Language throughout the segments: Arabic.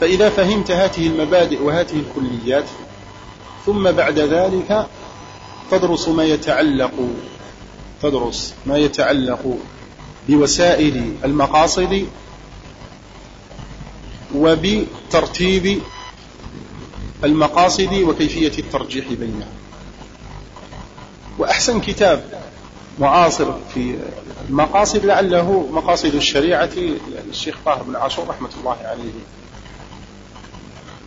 فإذا فهمت هذه المبادئ وهذه الكليات ثم بعد ذلك تدرس ما يتعلق تدرس ما يتعلق بوسائل المقاصد وبترتيب المقاصد وكيفية الترجيح بينها. وأحسن كتاب معاصر في المقاصد لعله مقاصد الشريعة للشيخ طاهر بن عاشور رحمة الله عليه.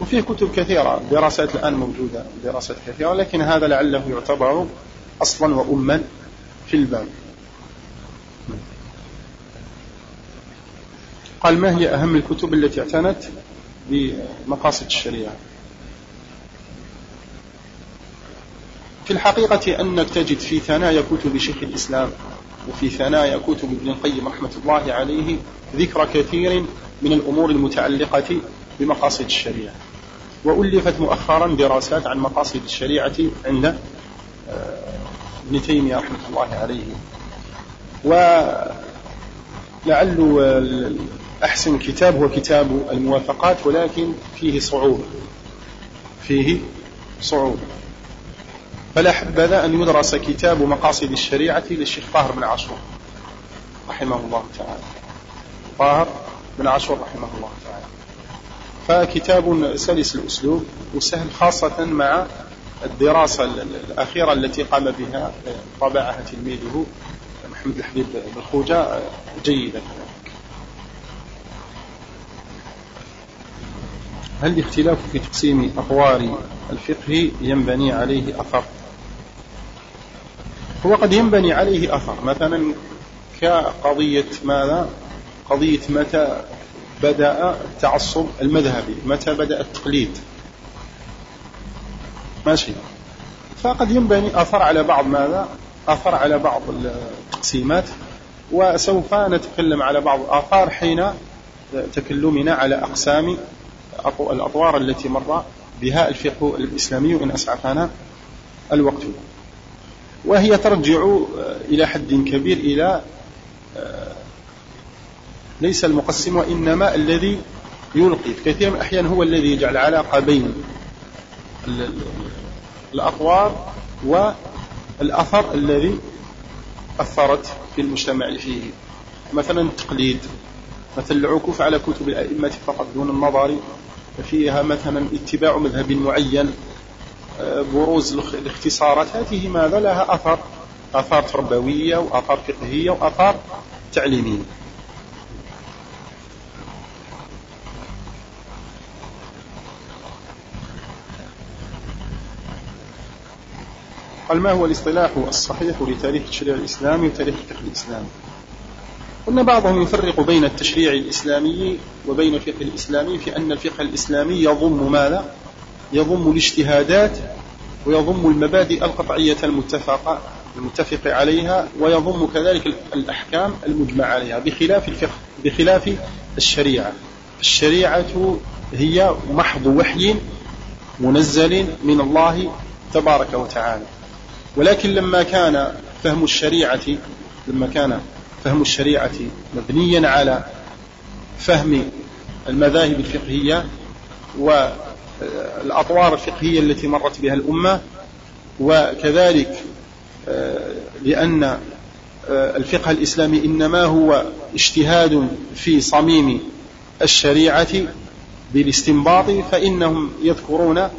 وفيه كتب كثيرة دراسات الآن موجودة دراسات كثيرة لكن هذا لعله يعتبر أصلا وأما في الباب. قال ما هي أهم الكتب التي اعتنت بمقاصد الشريعة؟ في الحقيقة أنك تجد في ثنايا كتب شيخ الإسلام وفي ثنايا كتب ابن القيم رحمة الله عليه ذكر كثير من الأمور المتعلقة بمقاصد الشريعة. وألفت مؤخرا دراسات عن مقاصد الشريعة عند آه، ابن تيمية رحمة الله عليه. ولعل أحسن كتاب هو كتاب الموافقات ولكن فيه صعوبة. فيه صعوبة. فلا حبذا أن يدرس كتاب مقاصد الشريعة للشيخ طاهر بن عاشور رحمه الله تعالى. طاهر بن عاشور رحمه الله تعالى. فكتاب سلس الأسلوب وسهل خاصة مع الدراسة الأخيرة التي قام بها طبعها تلميذه محمد الحبيب بن خوجة جيدة هل الاختلاف في تقسيم أطوار الفقه ينبني عليه أثر؟ هو قد ينبني عليه أثر. مثلا كقضية ماذا؟ قضية متى بدأ التعصب المذهبي. متى بدأ التقليد؟ ماشي. فقد ينبني أثر على بعض ماذا؟ أثر على بعض التقسيمات وسوف نتكلم على بعض الآثار حين تكلمنا على أقسام الأطوار التي مر بها الفقه الإسلامي إن أسعفنا الوقت. وهي ترجع إلى حد كبير إلى ليس المقسم وإنما الذي يلقي. في كثير من الأحيان هو الذي يجعل علاقة بين الأطوار والأثر الذي أثرت في المجتمع فيه. مثلا التقليد مثلا العكوف على كتب الأئمة فقط دون النظر فيها مثلا اتباع مذهب معين آه، بروز الاختصارات. هذه ماذا؟ لها أثر أثار تربوية وأثار فقهية وأثار تعليمية. قال ما هو الاصطلاح الصحيح لتاريخ التشريع الإسلامي وتاريخ الفقه الإسلامي؟ قلنا بعضهم يفرق بين التشريع الإسلامي وبين الفقه الإسلامي في أن الفقه الإسلامي يضم ماذا؟ يضم الاجتهادات ويضم المبادئ القطعية المتفقة المتفق عليها ويضم كذلك الأحكام المجمع عليها بخلاف الفقه بخلاف الشريعة. الشريعة هي محض وحي منزل من الله تبارك وتعالى. ولكن لما كان فهم الشريعة لما كان فهم الشريعة مبنيا على فهم المذاهب الفقهية والأطوار الفقهية التي مرت بها الأمة وكذلك آه، لأن آه، الفقه الإسلامي إنما هو اجتهاد في صميم الشريعة بالاستنباط فإنهم يذكرون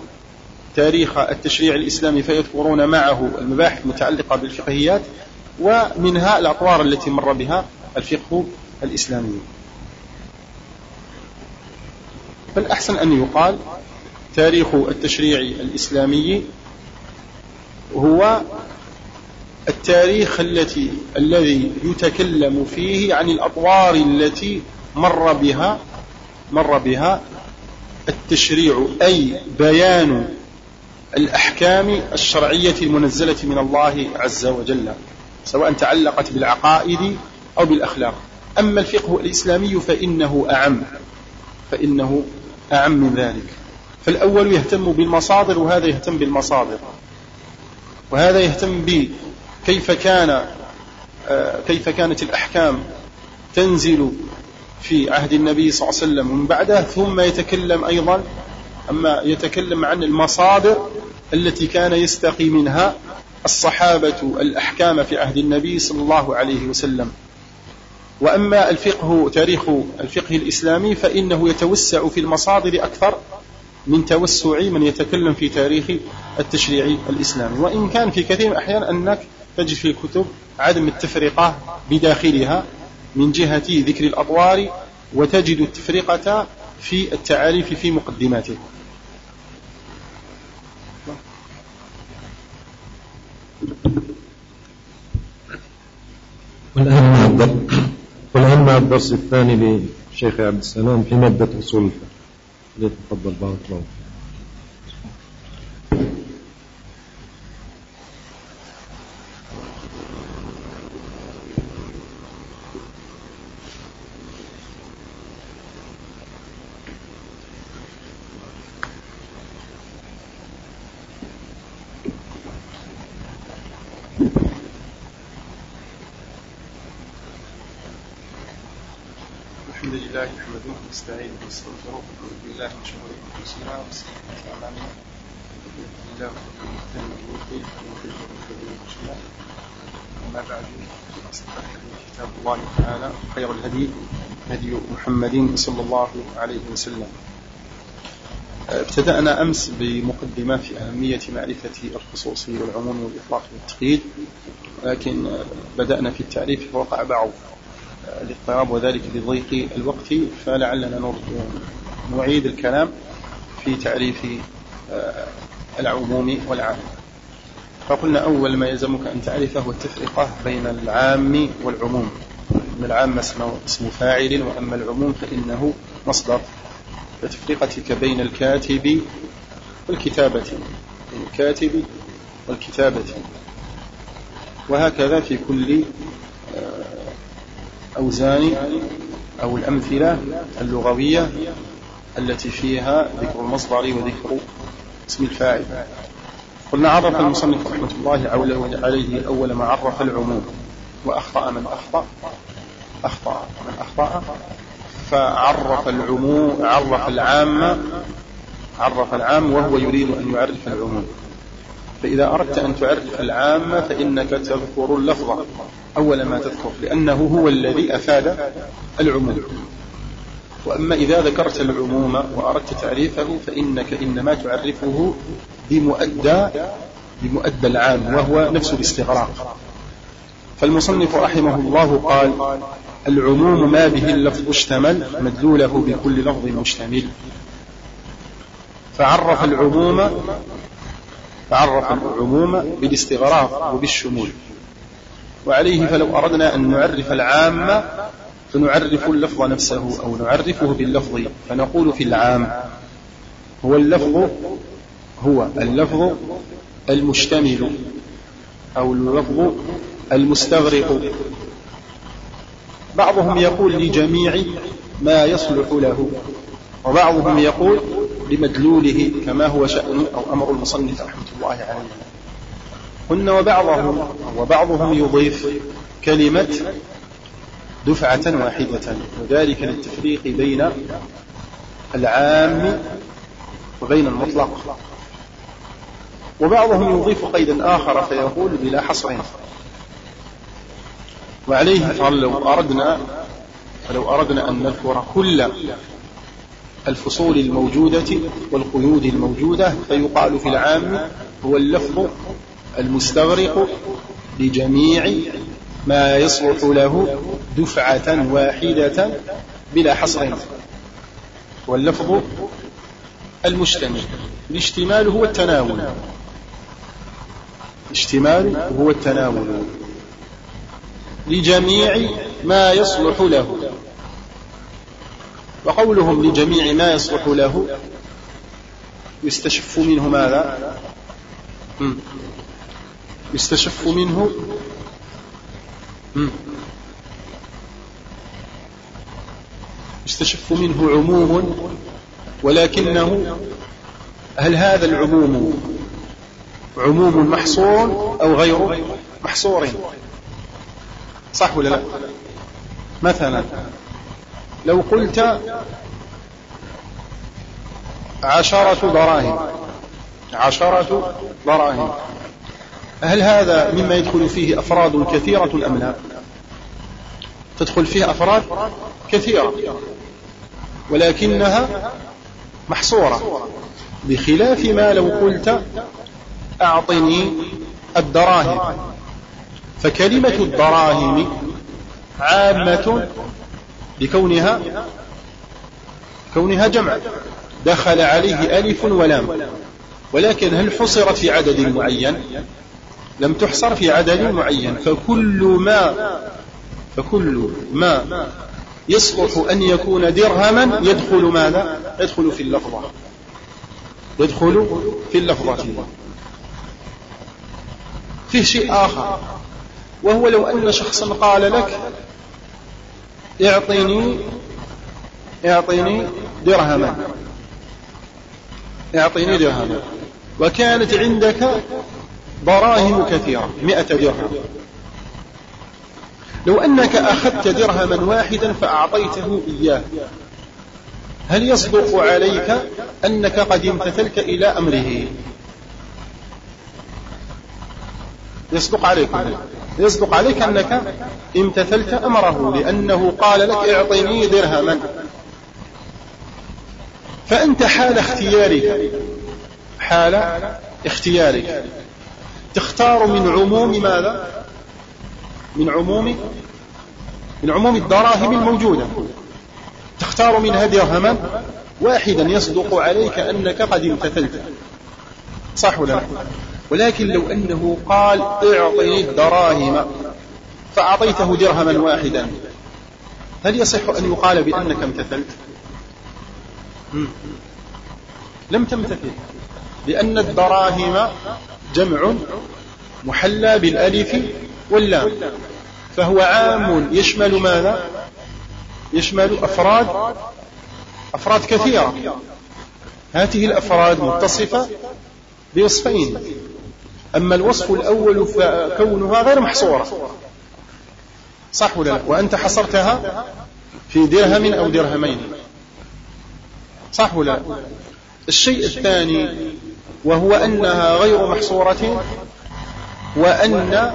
تاريخ التشريع الإسلامي فيذكرون معه المباحث المتعلقة بالفقهيات ومنها الأطوار التي مر بها الفقه الإسلامي. فالأحسن أن يقال تاريخ التشريع الإسلامي هو التاريخ التي الذي يتكلم فيه عن الأطوار التي مر بها مر بها التشريع أي بيان الأحكام الشرعية المنزلة من الله عز وجل سواء تعلقت بالعقائد أو بالأخلاق. أما الفقه الإسلامي فإنه أعم فإنه أعم من ذلك. فالأول يهتم بالمصادر وهذا يهتم بالمصادر. وهذا يهتم بكيف كان آه، كيف كانت الأحكام تنزل في عهد النبي صلى الله عليه وسلم. ومن بعده ثم يتكلم أيضا أما يتكلم عن المصادر التي كان يستقي منها الصحابة الأحكام في عهد النبي صلى الله عليه وسلم. وأما الفقه تاريخ الفقه الإسلامي فإنه يتوسع في المصادر أكثر من توسع من يتكلم في تاريخ التشريع الإسلامي. وإن كان في كثير من الأحيان أنك تجد في الكتب عدم التفرقة بداخلها من جهة ذكر الأطوار وتجد التفرقة في التعاريف في مقدماته. والآن والآن مع الدرس الثاني للشيخ عبد السلام في مادة أصول الفقه. ليتفضل بارك الله نستعين ونستغفره ونعوذ بالله من شرور أنفسنا وسيئات أعمالنا. الله اما بعد اصدق كتاب الله تعالى خير الهدي هدي محمد صلى الله عليه وسلم. ابتدأنا أمس بمقدمة في أهمية معرفة الخصوص والعموم والإطلاق والتقييد لكن بدأنا في التعريف فوقع بعض. الاضطراب وذلك لضيق الوقت فلعلنا نعيد الكلام في تعريف آه، العموم والعام فقلنا أول ما يلزمك أن تعرفه هو التفرقة بين العام والعموم. إن العام اسم فاعل وأما العموم فإنه مصدر. فتفرقتك بين الكاتب والكتابة. الكاتب والكتابة. وهكذا في كل آه، أوزان أو الأمثلة اللغوية التي فيها ذكر المصدر وذكر اسم الفاعل. قلنا عرف المصنف رحمة الله عليه أول ما عرف العموم وأخطأ من أخطأ أخطأ من أخطأ فعرف العموم عرف العام عرف العام وهو يريد أن يعرف العموم. فإذا أردت أن تعرف العام فإنك تذكر اللفظ أول ما تذكر لأنه هو الذي أفاد العموم. وأما إذا ذكرت العموم وأردت تعريفه فإنك إنما تعرفه بمؤدى بمؤدى العام وهو نفس الاستغراق. فالمصنف رحمه الله قال العموم ما به اللفظ اشتمل مدلوله بكل لفظ مشتمل. فعرف العموم فعرف العموم بالاستغراق وبالشمول. وعليه فلو أردنا أن نعرف العام فنعرف اللفظ نفسه أو نعرفه باللفظ فنقول في العام. هو اللفظ هو اللفظ المشتمل أو اللفظ المستغرق. بعضهم يقول لجميع ما يصلح له. وبعضهم يقول لمدلوله كما هو شأن أو أمر المصنف رحمة الله عليه. هن وبعضهم وبعضهم يضيف كلمة دفعة واحدة وذلك للتفريق بين العام وبين المطلق. وبعضهم يضيف قيدا آخر فيقول بلا حصر. وعليه فلو أردنا فلو أردنا أن نذكر كل الفصول الموجودة والقيود الموجودة فيقال في العام هو اللفظ المستغرق لجميع ما يصلح له دفعة واحدة بلا حصر. واللفظ المشتمل الاشتمال هو التناول. الاشتمال هو التناول لجميع ما يصلح له. وقولهم لجميع ما يصلح له. يستشف منه ماذا؟ يستشف منه. يستشف منه عموم ولكنه هل هذا العموم عموم محصور أو غير محصور؟ صح ولا لا؟ مثلا لو قلت عشرة دراهم. عشرة دراهم. هل هذا مما يدخل فيه أفراد كثيرة أم لا؟ تدخل فيه أفراد كثيرة ولكنها محصورة. بخلاف ما لو قلت أعطني الدراهم. فكلمة الدراهم عامة بكونها كونها جمع. دخل عليه ألف ولام ولكن هل حصرت في عدد معين؟ لم تحصر في عدد معين. فكل ما فكل ما يصلح أن يكون درهما يدخل ماذا؟ يدخل في اللفظة. يدخل في اللفظة. فيه شيء آخر. وهو لو أن شخصا قال لك اعطيني اعطيني درهما. اعطيني درهما. وكانت عندك دراهم كثيرة مئة درهم. لو أنك أخذت درهما واحدا فأعطيته إياه هل يصدق عليك أنك قد امتثلت إلى أمره؟ يصدق عليك. يصدق عليك أنك امتثلت أمره لأنه قال لك اعطني درهما. فأنت حال اختيارك. حال اختيارك. تختار من عموم ماذا؟ من عموم من عموم الدراهم الموجودة. تختار منها درهما واحدا يصدق عليك أنك قد امتثلت. صح ولا ولكن لو أنه قال اعطني الدراهم فأعطيته درهما واحدا هل يصح أن يقال بأنك امتثلت؟ لم تمتثل لأن الدراهم جمع محلى بالألف واللام فهو عام يشمل ماذا؟ يشمل أفراد أفراد كثيرة هذه الأفراد متصفة بوصفين. أما الوصف الأول فكونها غير محصورة. صح ولا لا؟ وأنت حصرتها في درهم أو درهمين. صح ولا لا؟ الشيء الثاني وهو أنها غير محصورة وأن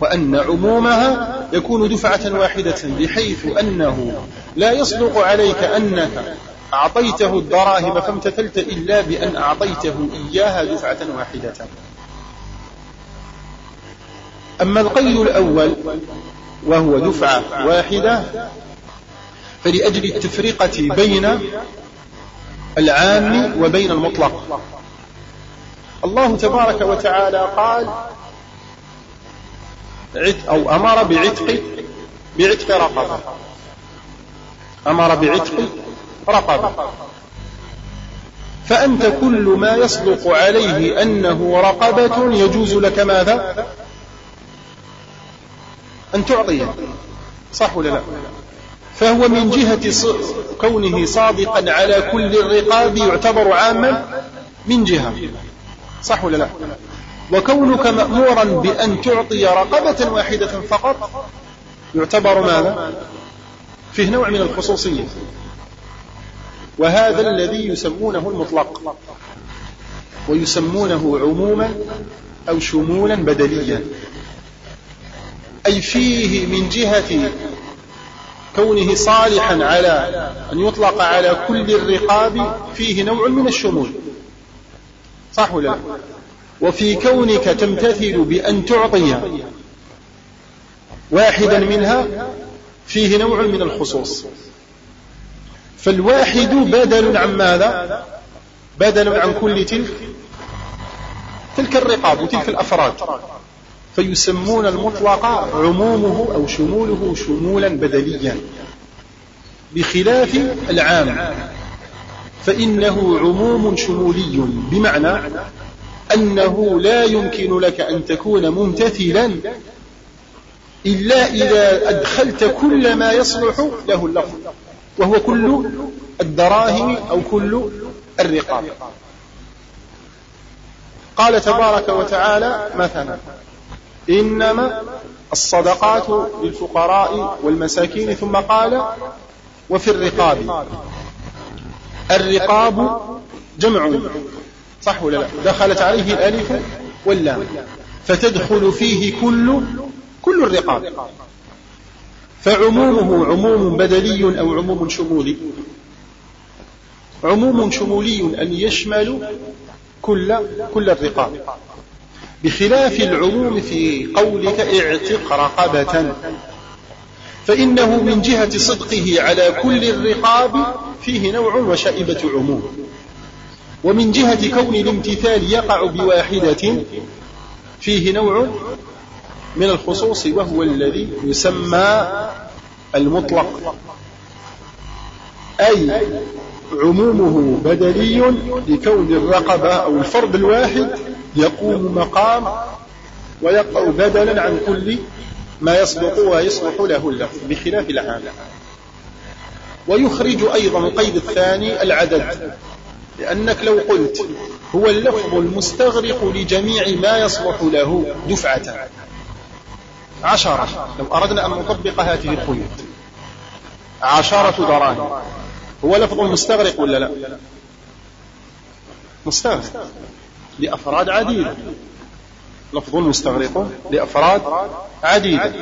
وأن عمومها يكون دفعة واحدة بحيث أنه لا يصدق عليك أنك أعطيته الدراهم فامتثلت إلا بأن أعطيته إياها دفعة واحدة. أما القيد الأول وهو دفعة واحدة فلأجل التفرقة بين العام وبين المطلق. الله تبارك وتعالى قال أو أمر بعتق بعتق رقبة. أمر بعتق رقبة. فأنت كل ما يصدق عليه أنه رقبة يجوز لك ماذا؟ أن تعطيه صح ولا لا؟ فهو من جهة كونه صادقا على كل الرقاب يعتبر عاما من جهة. صح ولا لا؟ وكونك مأمورا بأن تعطي رقبة واحدة فقط يعتبر ماذا؟ فيه نوع من الخصوصية. وهذا الذي يسمونه المطلق. ويسمونه عموما أو شمولا بدليا. أي فيه من جهة كونه صالحا على أن يطلق على كل الرقاب فيه نوع من الشمول. صح ولا لا؟ وفي كونك تمتثل بأن تعطي واحدا منها فيه نوع من الخصوص. فالواحد بدل عن ماذا؟ بدل عن كل تلك تلك الرقاب وتلك الأفراد. فيسمون المطلق عمومه أو شموله شمولا بدليا بخلاف العام. فإنه عموم شمولي بمعنى أنه لا يمكن لك أن تكون ممتثلا إلا إذا أدخلت كل ما يصلح له اللفظ وهو كل الدراهم أو كل الرقاب. قال تبارك وتعالى مثلا إنما الصدقات للفقراء والمساكين ثم قال وفي الرقاب. الرقاب جمع. صح ولا لا؟ دخلت عليه الألف واللام. فتدخل فيه كل كل الرقاب. فعمومه عموم بدلي أو عموم شمولي. عموم شمولي أن يشمل كل كل الرقاب. بخلاف العموم في قولك اعتق رقبة. فإنه من جهة صدقه على كل الرقاب فيه نوع وشائبة عموم. ومن جهة كون الامتثال يقع بواحدة فيه نوع من الخصوص وهو الذي يسمى المطلق. أي عمومه بدلي لكون الرقبة أو الفرد الواحد يقوم مقام ويقع بدلا عن كل ما يصدق ويصلح له اللفظ بخلاف العام. ويخرج أيضا القيد الثاني العدد لأنك لو قلت هو اللفظ المستغرق لجميع ما يصلح له دفعة. عشرة لو أردنا أن نطبق هذه القيود. عشرة دراهم. هو لفظ مستغرق ولا لا؟ مستغرق. لأفراد عديدة لفظ مستغرق لأفراد عديدة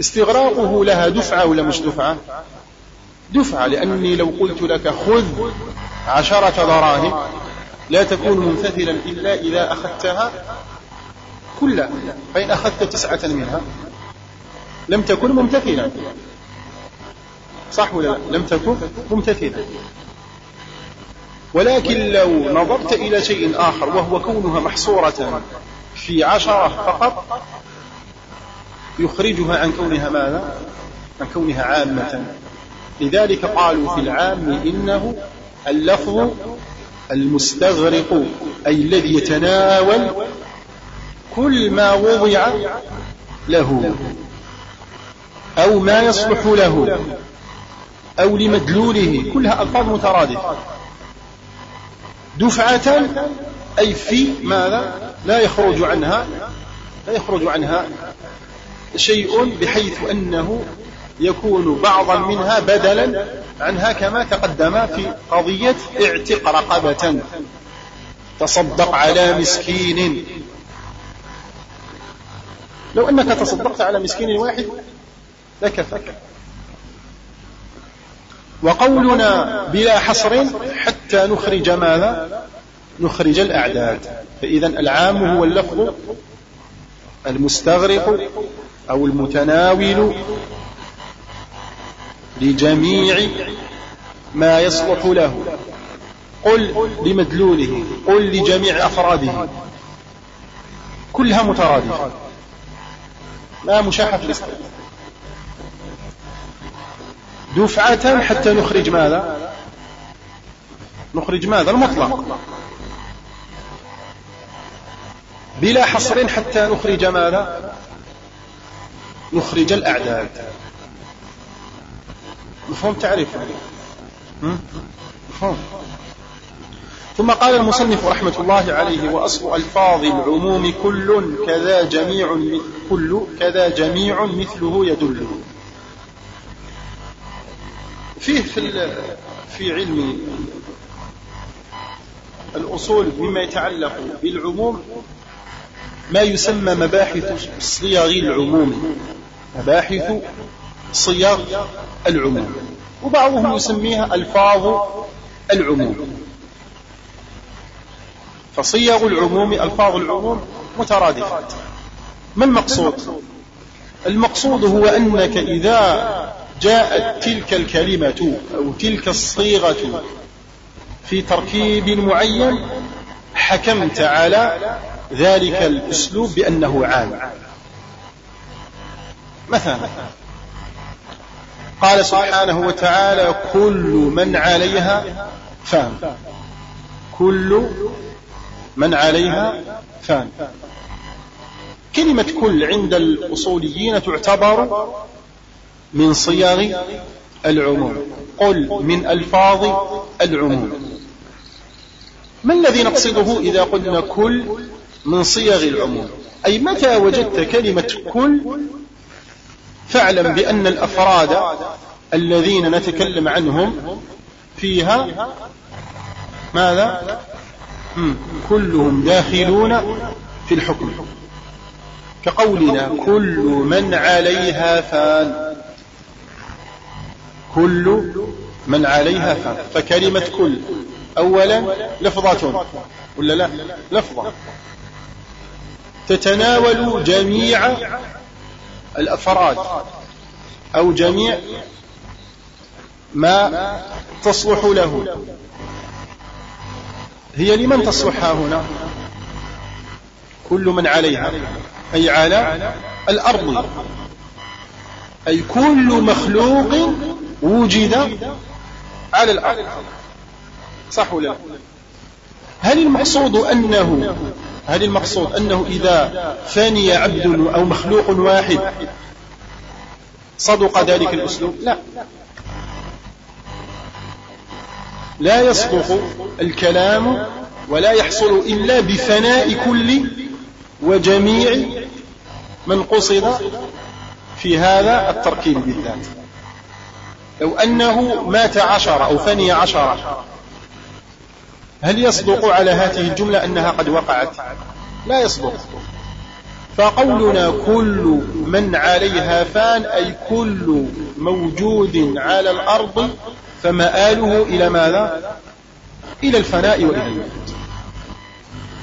استغراقه لها دفعة ولا مش دفعة؟ دفعة لأني لو قلت لك خذ عشرة دراهم لا تكون ممتثلا إلا إذا أخذتها كلها فإن أخذت تسعة منها لم تكن ممتثلا صح ولا لا؟ لم تكن؟ ممتثلا ولكن لو نظرت إلى شيء آخر وهو كونها محصورة في عشرة فقط يخرجها عن كونها ماذا؟ عن كونها عامة. لذلك قالوا في العام إنه اللفظ المستغرق أي الذي يتناول كل ما وضع له أو ما يصلح له. أو لمدلوله كلها ألفاظ مترادفة. دفعة أي في ماذا؟ لا يخرج عنها لا يخرج عنها شيء بحيث أنه يكون بعضا منها بدلا عنها كما تقدم في قضية اعتق رقبة. تصدق على مسكين. لو أنك تصدقت على مسكين واحد لكفك وقولنا بلا حصر حتى نخرج ماذا؟ نخرج الأعداد. فإذا العام هو اللفظ المستغرق أو المتناول لجميع ما يصلح له. قل لمدلوله قل لجميع أفراده. كلها مترادفة. لا مشاحة في دفعة حتى نخرج ماذا؟ نخرج ماذا؟ المطلق. بلا حصر حتى نخرج ماذا؟ نخرج الأعداد. مفهوم تعريف؟ مفهوم. ثم قال المصنف رحمة الله عليه وأصل ألفاظ العموم كل كذا جميع كل كذا جميع مثله يدل فيه في في علم الأصول بما يتعلق بالعموم ما يسمى مباحث صيغ العموم. مباحث صيغ العموم. وبعضهم يسميها ألفاظ العموم. فصيغ العموم ألفاظ العموم مترادفات ما المقصود؟ المقصود هو أنك إذا جاءت تلك الكلمة أو تلك الصيغة في تركيب معين حكمت على ذلك الأسلوب بأنه عام. مثلا قال سبحانه وتعالى كل من عليها فان. كل من عليها فان. كلمة كل عند الأصوليين تعتبر من صيغ العموم. قل من ألفاظ العموم. ما الذي نقصده إذا قلنا كل من صيغ العموم؟ أي متى وجدت كلمة كل فاعلم بأن الأفراد الذين نتكلم عنهم فيها ماذا؟ كلهم داخلون في الحكم. كقولنا كل من عليها فان. كل من عليها فان فكلمة كل. أولا لفظة. ولا لا؟ لفظة. تتناول جميع الأفراد. أو جميع ما تصلح له. هي لمن تصلح هنا؟ كل من عليها. أي على الأرض. أي كل مخلوق وجد على الأرض. صح ولا هل المقصود أنه هل المقصود أنه إذا فاني عبد أو مخلوق واحد صدق ذلك الأسلوب؟ لا. لا يصدق الكلام ولا يحصل إلا بفناء كل وجميع من قصد في هذا التركيب بالذات. لو أنه مات عشرة أو فني عشرة هل يصدق على هذه الجملة أنها قد وقعت؟ لا يصدق. فقولنا كل من عليها فان أي كل موجود على الأرض فمآله إلى ماذا؟ إلى الفناء وإلى الموت.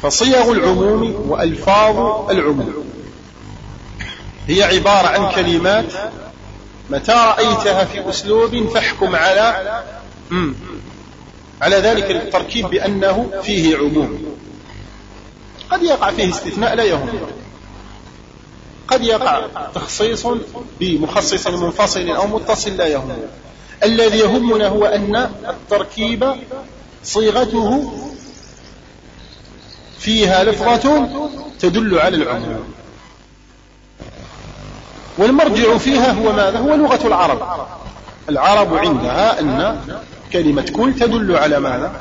فصيغ العموم وألفاظ العموم. هي عبارة عن كلمات متى رأيتها في أسلوب فاحكم على على ذلك التركيب بأنه فيه عموم. قد يقع فيه استثناء لا يهم. قد يقع تخصيص بمخصص منفصل أو متصل لا يهم. الذي يهمنا هو أن التركيب صيغته فيها لفظة تدل على العموم. والمرجع فيها هو ماذا؟ هو لغة العرب. العرب عندها أن كلمة كل تدل على ماذا؟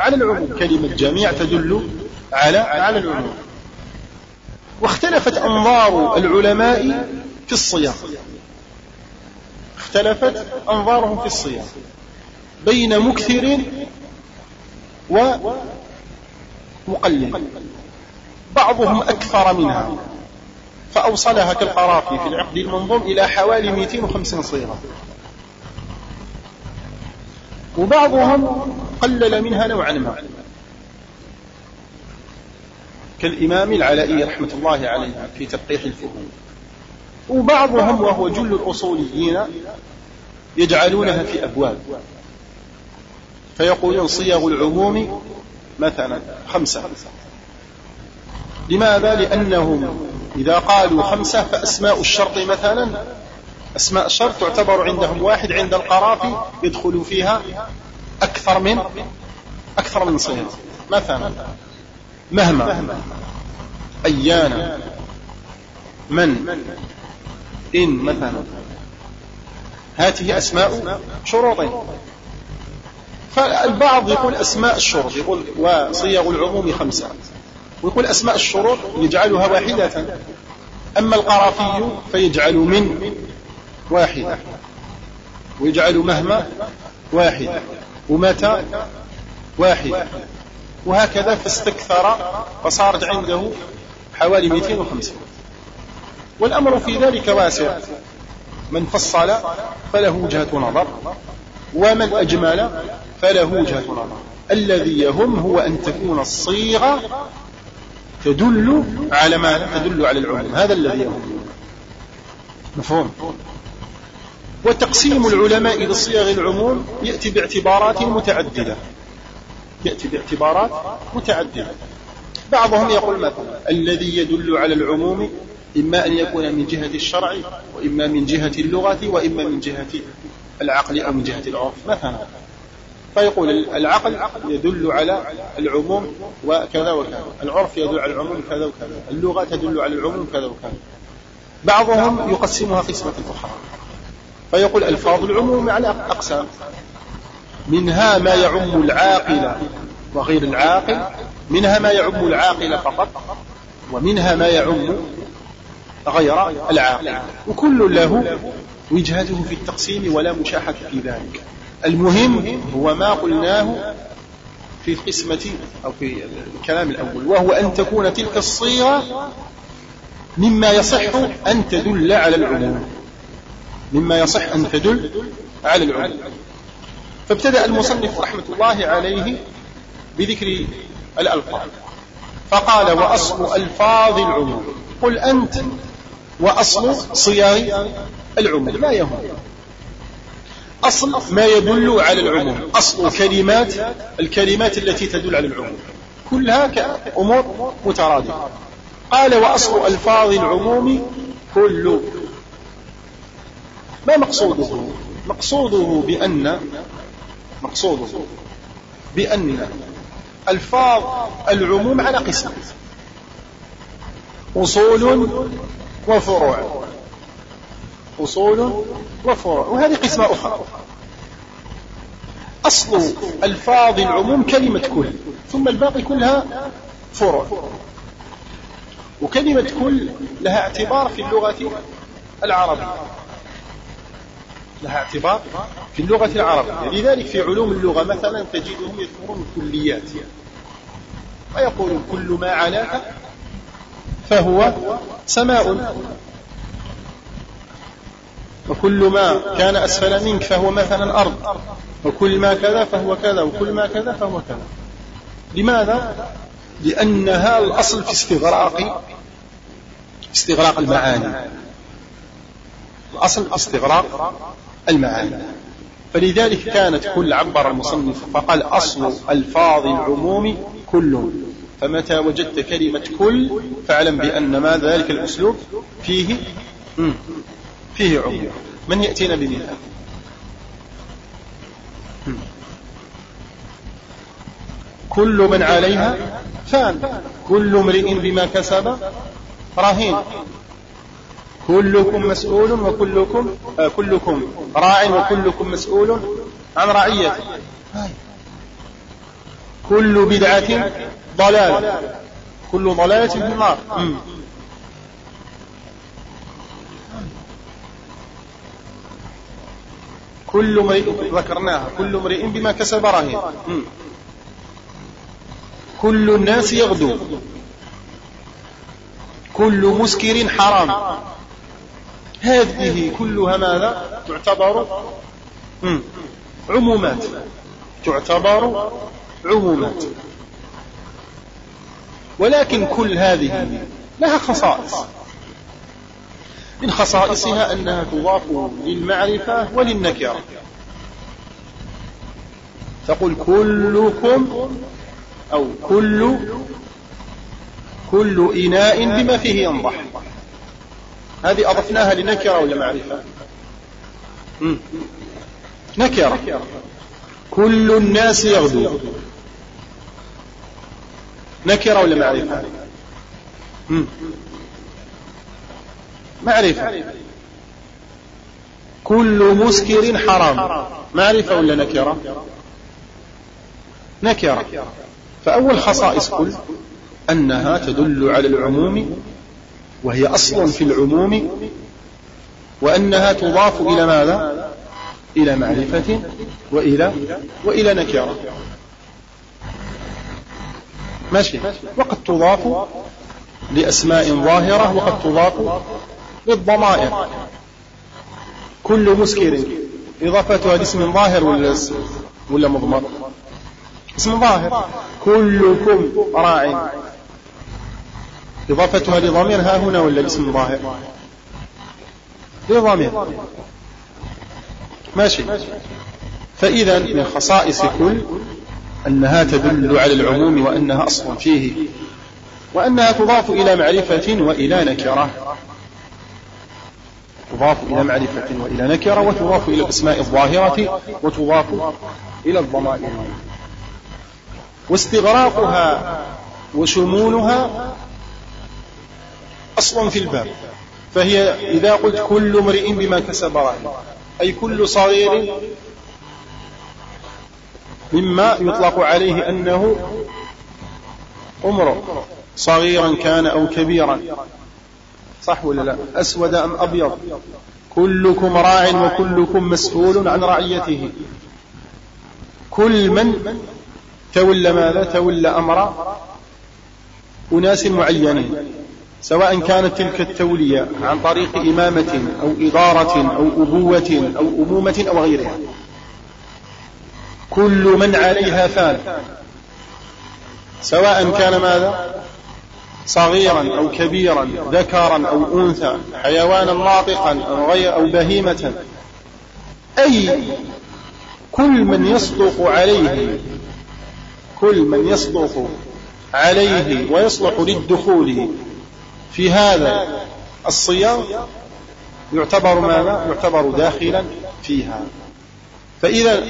على العموم. كلمة جميع تدل على على العموم. واختلفت أنظار العلماء في الصيام اختلفت أنظارهم في الصيام بين مكثر ومقلل. بعضهم أكثر منها. فأوصلها كالقرافي في العقد المنظوم إلى حوالي 250 صيغة. وبعضهم قلل منها نوعا ما. كالإمام العلائي رحمة الله عليه في تلقيح الفهوم. وبعضهم وهو جل الأصوليين يجعلونها في أبواب. فيقولون صيغ العموم مثلا خمسة. لماذا؟ لأنهم إذا قالوا خمسة فأسماء الشرط مثلا. أسماء الشرط تعتبر عندهم واحد عند القرافي يدخل فيها أكثر من أكثر من صيغة مثلا مهما أيانا من إن مثلا. هذه أسماء شروط فالبعض يقول أسماء الشروط يقول وصيغ العموم خمسة. ويقول أسماء الشروط يجعلها واحدة. أما القرافي فيجعل من واحدة ويجعل مهما واحدة ومتى واحدة وهكذا فاستكثر فصارت عنده حوالي 250 والأمر في ذلك واسع. من فصل فله وجهة نظر ومن أجمل فله وجهة نظر. الذي يهم هو أن تكون الصيغة تدل على ما تدل على العموم. هذا الذي يهم مفهوم؟ وتقسيم العلماء لصيغ العموم يأتي باعتبارات متعددة. يأتي باعتبارات متعددة. بعضهم يقول مثلا الذي يدل على العموم إما أن يكون من جهة الشرع وإما من جهة اللغة وإما من جهة العقل أو من جهة العرف. مثلا فيقول العقل يدل على العموم وكذا وكذا. العرف يدل على العموم كذا وكذا. اللغة تدل على العموم كذا وكذا. بعضهم يقسمها قسمة أخرى. فيقول ألفاظ العموم على أقسام. منها ما يعم العاقل وغير العاقل. منها ما يعم العاقل فقط. ومنها ما يعم غير العاقل. وكل له وجهته في التقسيم ولا مشاحة في ذلك. المهم هو ما قلناه في القسمة أو في الكلام الأول وهو أن تكون تلك الصيغة مما يصح أن تدل على العموم. مما يصح أن تدل على العموم. فابتدأ المصنف رحمة الله عليه بذكر الألفاظ فقال وأصل ألفاظ العموم. قل أنت وأصل صياغ العموم. ما يهم. أصل ما يدل على العموم. أصل كلمات الكلمات التي تدل على العموم. كلها كأمور مترادفة. قال وأصل ألفاظ العموم كل. ما مقصوده؟ مقصوده بأن مقصوده بأن ألفاظ العموم على قسم. أصول وفروع. أصول وفروع وهذه قسمة أخرى. أصل ألفاظ العموم كلمة كل ثم الباقي كلها فروع. وكلمة كل لها اعتبار في اللغة العربية. لها اعتبار في اللغة العربية. لذلك في علوم اللغة مثلا تجدهم يذكرون الكليات ويقول كل ما علاك فهو سماء. وكل ما كان أسفل منك فهو مثلا أرض وكل ما كذا فهو كذا وكل ما كذا فهو كذا. لماذا؟ لأنها الأصل في استغراق استغراق المعاني. الأصل في استغراق المعاني. فلذلك كانت كل عبر المصنف فقال أصل ألفاظ العموم كل فمتى وجدت كلمة كل فاعلم بأن ما ذلك الأسلوب فيه؟ فيه عموم من يأتينا بمثال كل من عليها فان. كل امرئ بما كسب رهين. كلكم مسؤول وكلكم آه كلكم راع وكلكم مسؤول عن رعيته. كل بدعة ضلال كل ضلالة في النار. كل امرئ ذكرناها كل امرئ بما كسب رهين. كل الناس يغدو. كل مسكر حرام. هذه كلها ماذا؟ تعتبر عمومات. تعتبر عمومات. ولكن كل هذه لها خصائص. من خصائصها أنها تضاف للمعرفة وللنكرة. تقول كلكم أو كل كل إناء بما فيه ينضح. هذه أضفناها لنكرة ولا معرفة؟ نكرة. كل الناس يغدو. نكرة ولا معرفة؟ معرفة. كل مسكر حرام. معرفة ولا نكرة؟ نكرة. فأول خصائص كل أنها تدل على العموم وهي أصل في العموم وأنها تضاف إلى ماذا؟ إلى معرفة وإلى وإلى نكرة. ماشي. وقد تضاف لأسماء ظاهرة وقد تضاف للضمائر كل مسكر إضافتها لاسم ظاهر ولا ولا مضمر؟ اسم ظاهر. كلكم راع. إضافتها لضمير ها هنا ولا الاسم ظاهر؟ لضمير. ماشي. فإذا من خصائص كل أنها تدل على العموم وأنها أصل فيه وأنها تضاف إلى معرفة وإلى نكرة. تضاف إلى معرفة وإلى نكرة وتضاف إلى الأسماء الظاهرة وتضاف إلى الضمائر. واستغراقها وشمولها أصل في الباب. فهي إذا قلت كل امرئ بما كسب رهن أي كل صغير مما يطلق عليه أنه امرؤ صغيرا كان أو كبيرا. صح ولا لا؟ أسود أم أبيض؟ كلكم راع وكلكم مسؤول عن رعيته. كل من تولى ماذا؟ تولى أمر أناس معينين سواء كانت تلك التولية عن طريق إمامة أو إدارة أو أبوة أو أمومة أو غيرها. كل من عليها فان سواء كان ماذا؟ صغيرا أو كبيرا ذكرا أو أنثى حيوانا ناطقا أو, غير أو بهيمة. أي كل من يصدق عليه كل من يصدق عليه ويصلح للدخول. في هذا الصيام يعتبر ماذا؟ يعتبر داخلا فيها. فإذا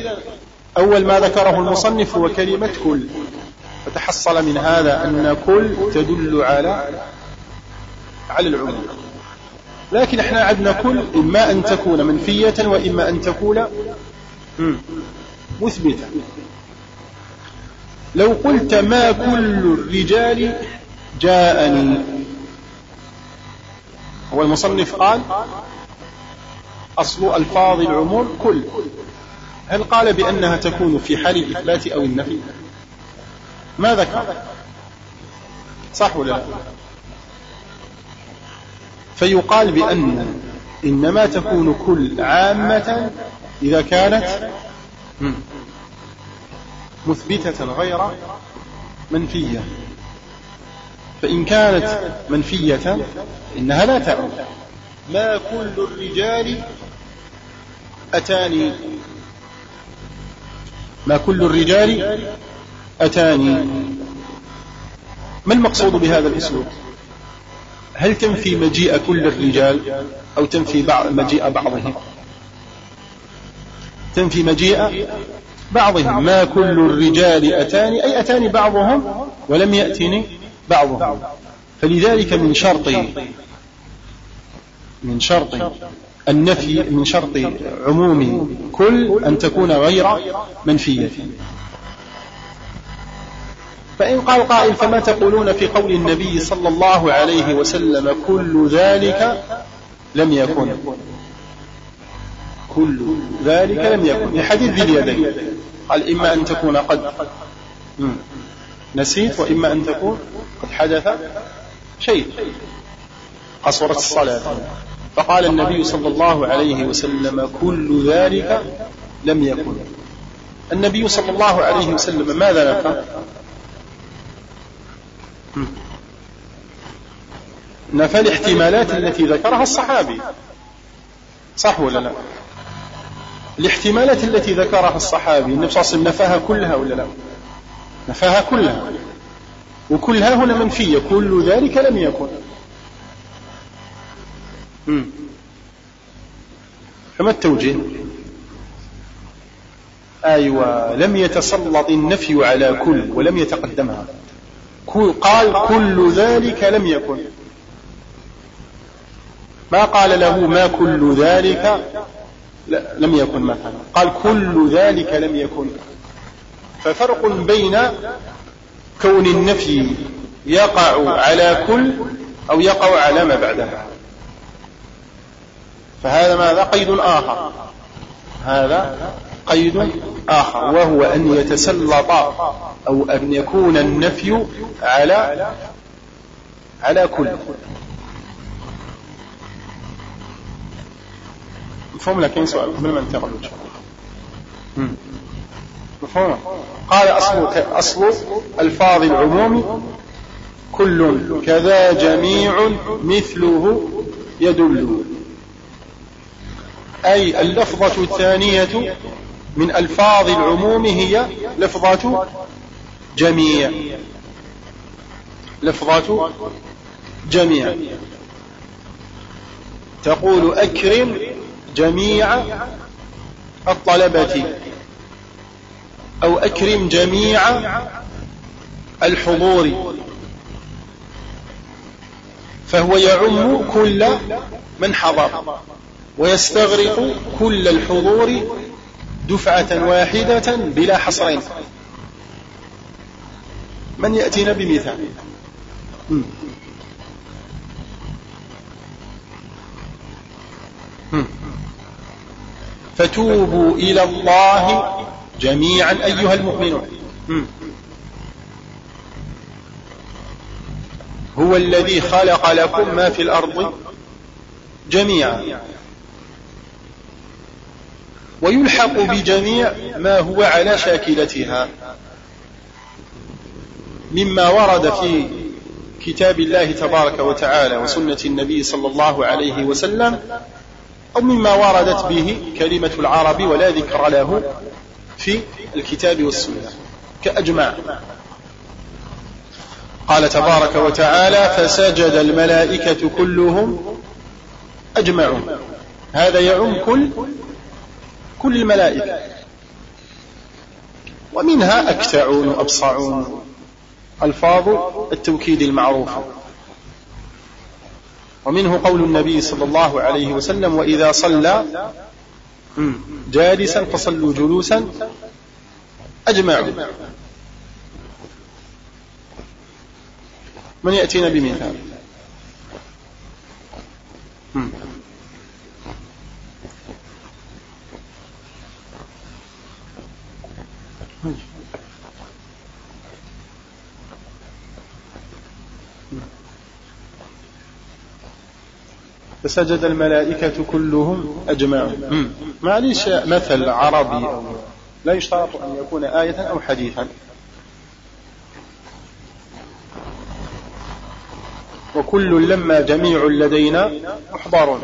أول ما ذكره المصنف هو كلمة كل فتحصل من هذا أن كل تدل على على العموم. لكن إحنا عندنا كل إما أن تكون منفية وإما أن تكون مثبتة. لو قلت ما كل الرجال جاءني. هو المصنف قال أصل ألفاظ العموم كل. هل قال بأنها تكون في حال الإثبات أو النفي؟ ما ذكر. صح ولا لا؟ فيقال بأن إنما تكون كل عامة إذا كانت مثبتة غير منفية. فإن كانت منفية إنها لا تعود ما كل الرجال أتاني؟ ما كل الرجال أتاني. ما المقصود بهذا الأسلوب هل تنفي مجيء كل الرجال أو تنفي مجيء بعضهم؟ تنفي مجيء بعضهم. ما كل الرجال أتاني؟ أي أتاني بعضهم ولم يأتني بعضهم. فلذلك من شرط من شرط النفي من شرط عموم كل أن تكون غير منفية. فإن قال قائل فما تقولون في قول النبي صلى الله عليه وسلم كل ذلك لم يكن؟ كل ذلك لم يكن. لحديث ذي اليدين. قال إما أن تكون قد نسيت وإما أن تكون قد حدث شيء. قصرت الصلاة. فقال النبي صلى الله عليه وسلم كل ذلك لم يكن. النبي صلى الله عليه وسلم ماذا نفى؟ نفى الاحتمالات التي ذكرها الصحابي. صح ولا لا؟ الاحتمالات التي ذكرها الصحابي النبي صلى الله عليه وسلم نفاها كلها ولا لا؟ نفاها كلها. وكلها هنا منفية كل ذلك لم يكن. فما التوجيه؟ أيوة لم يتسلط النفي على كل ولم يتقدمها. قال كل ذلك لم يكن. ما قال له ما كل ذلك؟ لم يكن مثلا. قال كل ذلك لم يكن. ففرق بين كون النفي يقع على كل أو يقع على ما بعدها. فهذا ماذا؟ قيد آخر. هذا قيد آخر وهو أن يتسلط أو أن يكون النفي على على كل. مفهوم لكن سؤال قبل ما ننتقل إن شاء الله مفهوم. قال أصل أصل ألفاظ العموم كل كذا جميع مثله يدل. أي اللفظة الثانية من ألفاظ العموم هي لفظة جميع. لفظة جميع. تقول أكرم جميع الطلبة أو أكرم جميع الحضور. فهو يعم كل من حضر ويستغرق كل الحضور دفعة واحدة بلا حصرين. من يأتينا بمثال فتوبوا إلى الله جميعا أيها المؤمنون. هو الذي خلق لكم ما في الأرض جميعا. ويلحق بجميع ما هو على شاكلتها. مما ورد في كتاب الله تبارك وتعالى وسنة النبي صلى الله عليه وسلم أو مما وردت به كلمة العرب ولا ذكر له في الكتاب والسنة كأجمع. قال تبارك وتعالى فسجد الملائكة كلهم أجمعون. هذا يعم كل كل الملائكة. ومنها أكتعون وأبصعون. ألفاظ التوكيد المعروفة ومنه قول النبي صلى الله عليه وسلم وإذا صلى جالسا فصلوا جلوسا أجمعوا. من يأتينا بمثال؟ فسجد الملائكة كلهم أجمعون. معليش مثل عربي؟ لا يشترط أن يكون آية أو حديثا. وكل لما جميع لدينا محضرون.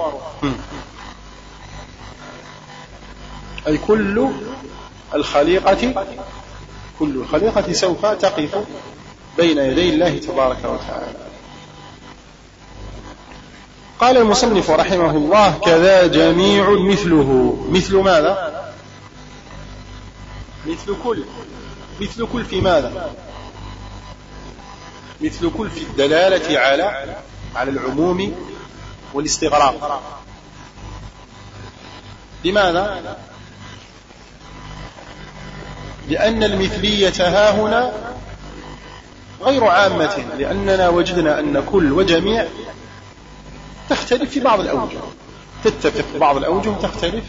أي كل الخليقة كل الخليقة سوف تقف بين يدي الله تبارك وتعالى. قال المصنف رحمه الله كذا جميع مثله. مثل ماذا؟ مثل كل. مثل كل في ماذا؟ مثل كل في الدلالة على على العموم والاستغراق. لماذا؟ لأن المثلية ها هنا غير عامة لأننا وجدنا أن كل وجميع تختلف في بعض الأوجه. تتفق في بعض الأوجه وتختلف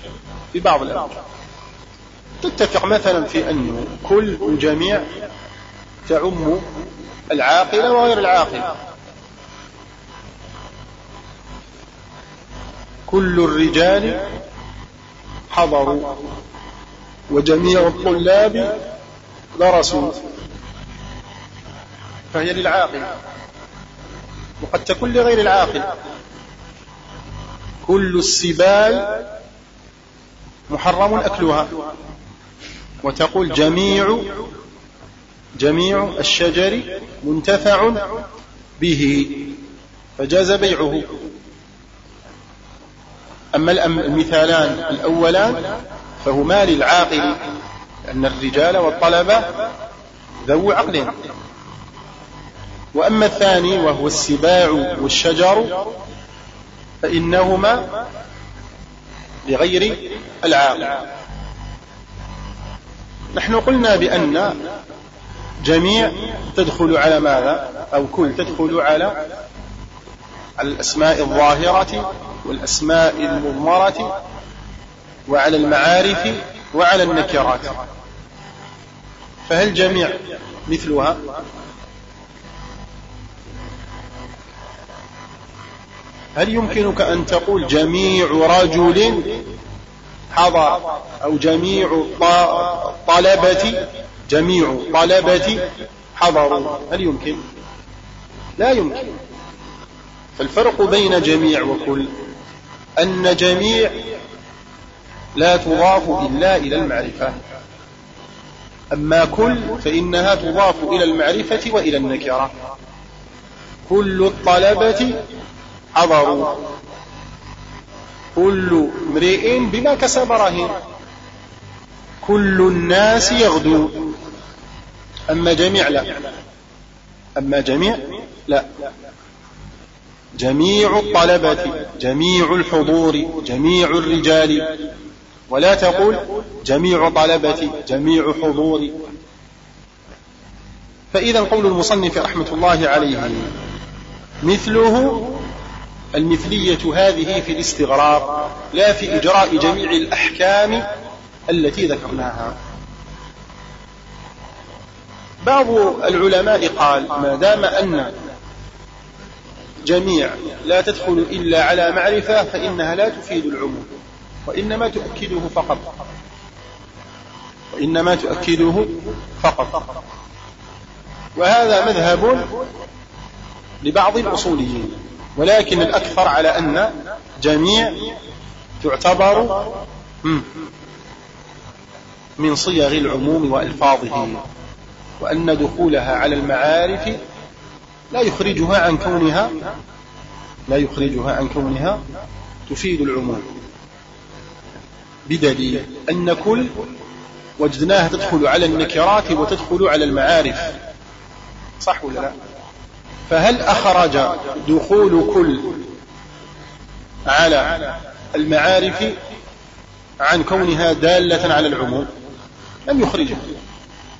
في بعض الأوجه. تتفق مثلا في أن كل وجميع تعم العاقل وغير العاقل كل الرجال حضروا وجميع الطلاب درسوا. فهي للعاقل وقد تكون لغير العاقل. كل السبال محرم أكلها. وتقول جميع جميع الشجر منتفع به فجاز بيعه. أما المثالان الأولان فهما للعاقل أن الرجال والطلبة ذو عقل. وأما الثاني وهو السباع والشجر فإنهما لغير العاقل. نحن قلنا بأن جميع تدخل على ماذا؟ أو كل تدخل على الأسماء الظاهرة والأسماء المضمرة وعلى المعارف وعلى النكرات. فهل جميع مثلها؟ هل يمكنك أن تقول جميع رجل حضر أو جميع طلبة جميع طلبة حضروا؟ هل يمكن؟ لا يمكن. فالفرق بين جميع وكل. أن جميع لا تضاف إلا إلى المعرفة. أما كل فإنها تضاف إلى المعرفة وإلى النكرة. كل الطلبة حضروا كل امرئ بما كسب رهين. كل الناس يغدو. أما جميع لا. أما جميع لا. جميع الطلبة جميع الحضور جميع الرجال. ولا تقول جميع طلبة جميع حضور فإذا قول المصنف رحمة الله عليه مثله المثلية هذه في الاستغراق لا في إجراء جميع الأحكام التي ذكرناها. بعض العلماء قال ما دام أن جميع لا تدخل إلا على معرفة فإنها لا تفيد العموم وإنما تؤكده فقط. وإنما تؤكده فقط. وهذا مذهب لبعض الأصوليين. ولكن الأكثر على أن جميع تعتبر من صيغ العموم وألفاظه وأن دخولها على المعارف لا يخرجها عن كونها لا يخرجها عن كونها تفيد العموم. بدليل أن كل وجدناها تدخل على النكرات وتدخل على المعارف. صح ولا لا؟ فهل أخرج دخول كل على المعارف عن كونها دالة على العموم؟ لم يخرجها.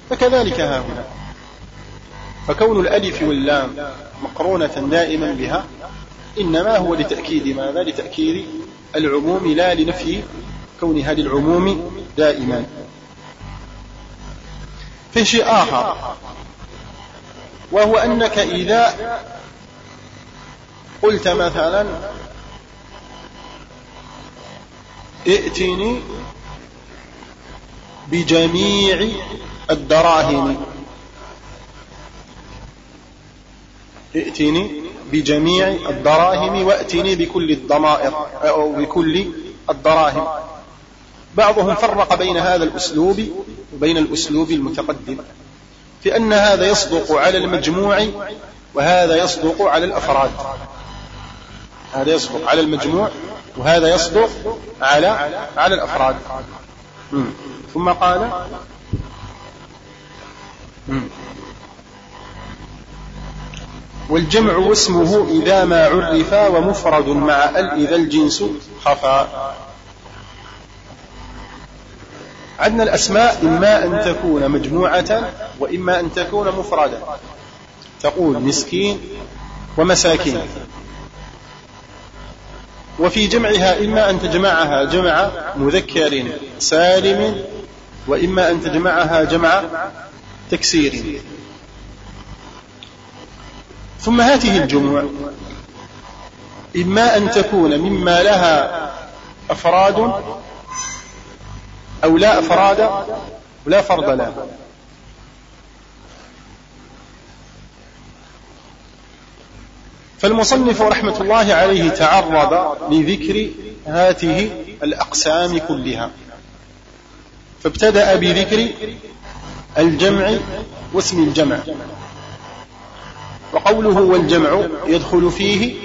فكذلك ها هنا. فكون الألف واللام مقرونة دائما بها إنما هو لتأكيد ماذا؟ لتأكيد العموم لا لنفي كونها للعموم دائما. في شيء آخر. وهو أنك إذا قلت مثلا ائتني بجميع الدراهم. ائتني بجميع الدراهم واتني بكل الضمائر أو بكل الدراهم. بعضهم فرق بين هذا الأسلوب وبين الأسلوب المتقدم. في أن هذا يصدق على المجموع وهذا يصدق على الأفراد. هذا يصدق على المجموع وهذا يصدق على على الأفراد. ثم قال والجمع واسمه إذا ما عرف ومفرد مع ال إذا الجنس خفى. عندنا الأسماء إما أن تكون مجموعة وإما أن تكون مفردة. تقول مسكين ومساكين. وفي جمعها إما أن تجمعها جمع مذكر سالم وإما أن تجمعها جمع تكسير. ثم هذه الجموع. إما أن تكون مما لها أفراد أو لا أفراد ولا فرد لها فالمصنف رحمة الله عليه تعرض لذكر هذه الأقسام كلها. فابتدأ بذكر الجمع واسم الجمع. وقوله والجمع يدخل فيه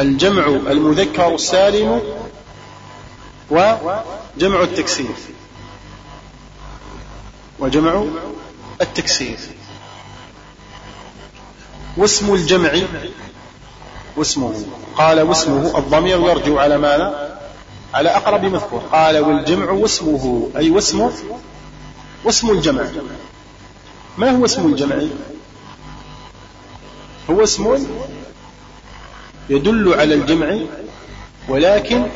الجمع المذكر السالم وجمع التكسير. وجمع التكسير. واسم الجمع واسمه. قال واسمه الضمير يرجع على ماذا؟ على أقرب مذكور. قال والجمع واسمه أي واسمه واسم الجمع. ما هو اسم الجمع؟ هو اسم يدل على الجمع ولكن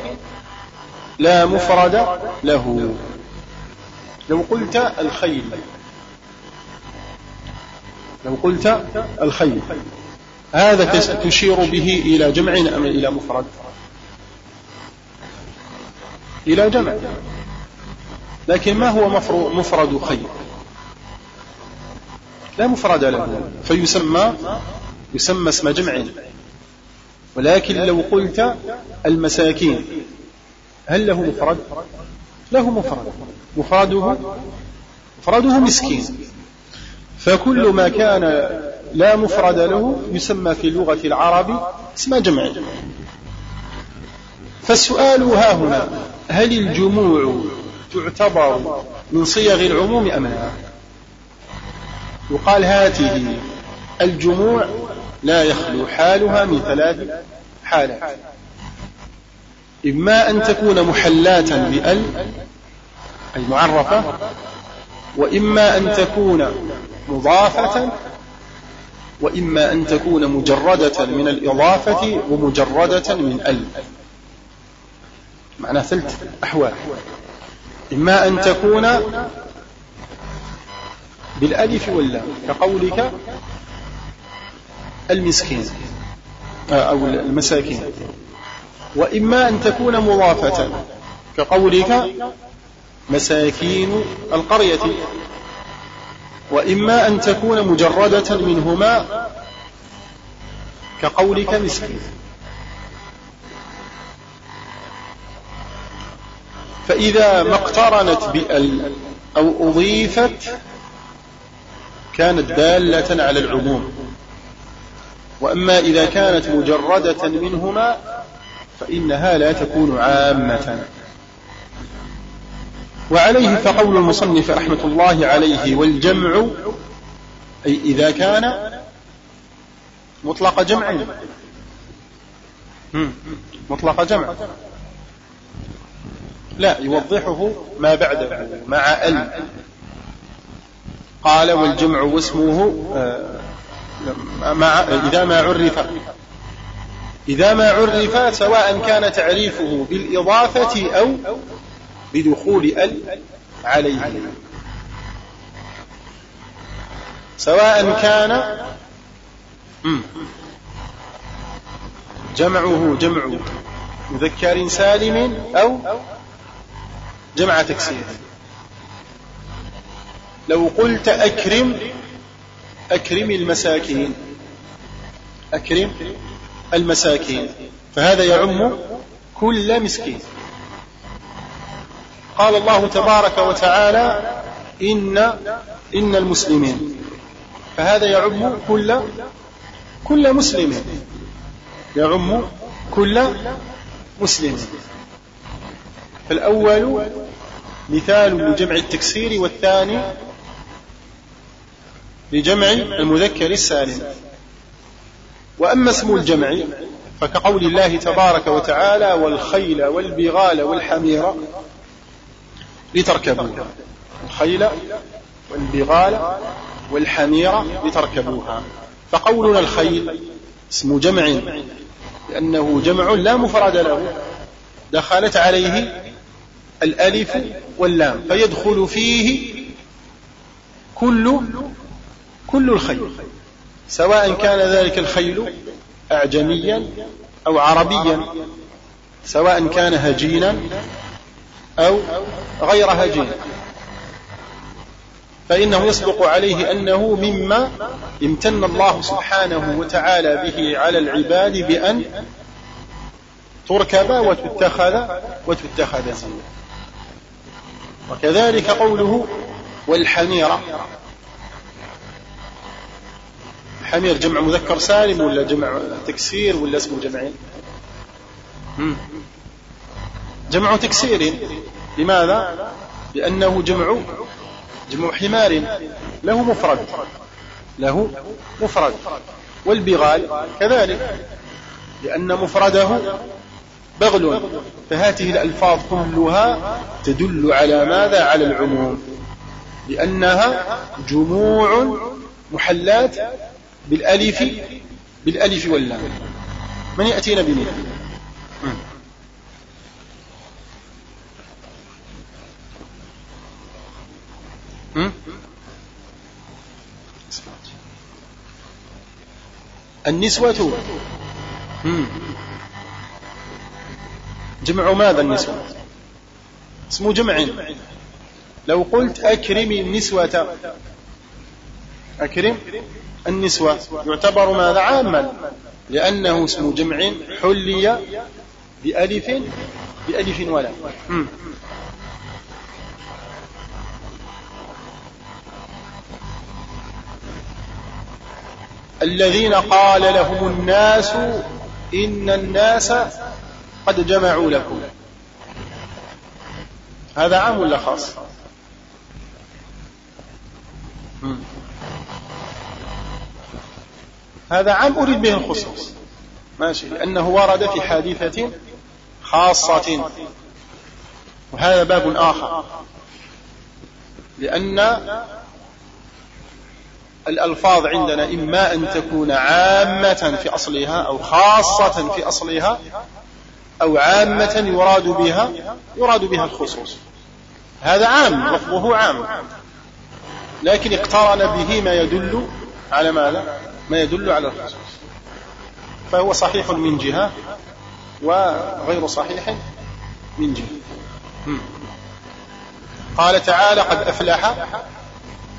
لا مفرد له. لو قلت الخيل. لو قلت الخيل. هذا تشير به إلى جمع أم إلى مفرد؟ إلى جمع. لكن ما هو مفرد خيل؟ لا مفرد له. فيسمى يسمى اسم جمع. ولكن لو قلت المساكين. هل له مفرد؟ له مفرد. مفرده مفرده مسكين. فكل ما كان لا مفرد له يسمى في لغة العرب اسم جمع. فالسؤال ها هنا هل الجموع تعتبر من صيغ العموم أم لا؟ يقال هاته الجموع لا يخلو حالها من ثلاث حالات. إما أن تكون محلاة بأل أي معرفة وإما أن تكون مضافة وإما أن تكون مجردة من الإضافة ومجردة من أل. معنى ثلاث أحوال. إما أن تكون بالألف واللام كقولك المسكين أو المساكين. وإما أن تكون مضافة كقولك مساكين القرية وإما أن تكون مجردة منهما كقولك مسكين. فإذا ما اقترنت بأل أو أضيفت كانت دالة على العموم. وأما إذا كانت مجردة منهما فإنها لا تكون عامة. وعليه فقول المصنف رحمة الله عليه والجمع أي إذا كان مطلق جمع. مطلق جمع. لا يوضحه ما بعده مع ال. قال والجمع واسمه آه، مع إذا ما عرف. إذا ما عرف سواء كان تعريفه بالإضافة أو بدخول ال عليه. سواء كان جمعه جمع مذكر سالم أو جمع تكسير. لو قلت أكرم أكرم المساكين. أكرم المساكين. فهذا يعم كل مسكين. قال الله تبارك وتعالى إن إن المسلمين. فهذا يعم كل كل مسلم يعم كل مسلم فالأول مثال لجمع التكسير والثاني لجمع المذكر السالم. وأما اسم الجمع فكقول الله تبارك وتعالى والخيل والبغال والحمير لتركبوها. الخيل والبغال والحمير لتركبوها. فقولنا الخيل اسم جمع لأنه جمع لا مفرد له. دخلت عليه الألف واللام فيدخل فيه كل كل الخيل. سواء كان ذلك الخيل أعجميا أو عربيا سواء كان هجينا أو غير هجين. فإنه يصدق عليه أنه مما امتن الله سبحانه وتعالى به على العباد بأن تركب وتتخذ وتتخذ وكذلك قوله والحميرة. حمير جمع مذكر سالم ولا جمع تكسير ولا اسمه جمعين؟ جمع تكسير. لماذا؟ لأنه جمع جمع حمار له مفرد له مفرد. والبغال كذلك لأن مفرده بغل فهذه الألفاظ كلها تدل على ماذا؟ على العموم. لأنها جموع محلات بالألف بالألف واللام. من يأتينا بمثل النسوة. جمع ماذا النسوة؟ اسم جمع. لو قلت أكرم النسوة. أكرم؟ النسوة يعتبر ماذا؟ عاما. لأنه اسم جمع حلي بألف بألف ولا. الذين قال لهم الناس إن الناس قد جمعوا لكم. هذا عام ولا خاص؟ هذا عام أريد به الخصوص. ماشي. لأنه ورد في حادثة خاصة. وهذا باب آخر. لأن الألفاظ عندنا إما أن تكون عامة في أصلها أو خاصة في أصلها أو عامة يراد بها يراد بها الخصوص. هذا عام لفظه عام. لكن اقترن به ما يدل على ماذا؟ ما يدل على الخصوص فهو صحيح من جهة وغير صحيح من جهة. قال تعالى قد أفلح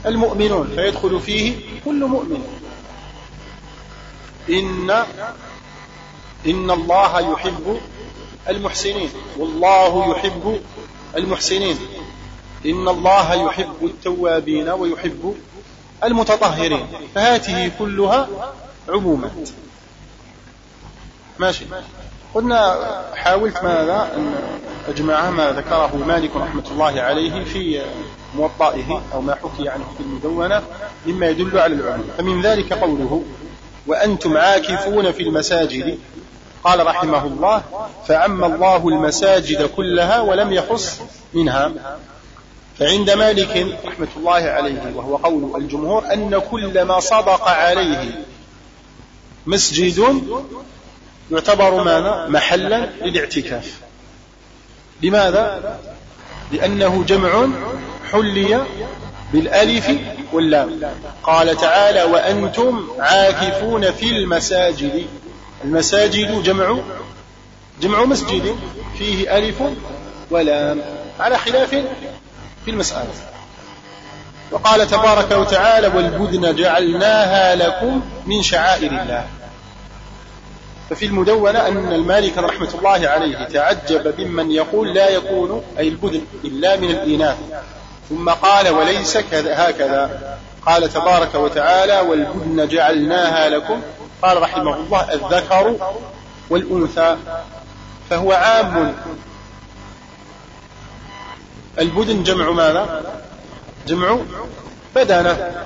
المؤمنون فيدخل فيه كل مؤمن. إن إن الله يحب المحسنين. والله يحب المحسنين. إن الله يحب التوابين ويحب المتطهرين. فهذه كلها عمومات. ماشي. قلنا حاولت ماذا؟ أن أجمع ما ذكره مالك رحمة الله عليه في موطئه أو ما حكي عنه في المدونة مما يدل على العموم. فمن ذلك قوله وأنتم عاكفون في المساجد. قال رحمه الله فعم الله المساجد كلها ولم يخص منها. فعند مالك رحمة الله عليه وهو قول الجمهور أن كل ما صدق عليه مسجد يعتبر ماذا؟ محلا للاعتكاف. لماذا؟ لأنه جمع حلي بالألف واللام. قال تعالى وأنتم عاكفون في المساجد. المساجد جمع جمع مسجد فيه ألف ولام. على خلاف في المسألة. وقال تبارك وتعالى والبدن جعلناها لكم من شعائر الله. ففي المدونة أن المالك رحمة الله عليه تعجب ممن يقول لا يكون أي البدن إلا من الإناث. ثم قال وليس هكذا. قال تبارك وتعالى والبدن جعلناها لكم. قال رحمه الله الذكر والأنثى. فهو عام البدن جمع ماذا؟ جمع بدنة.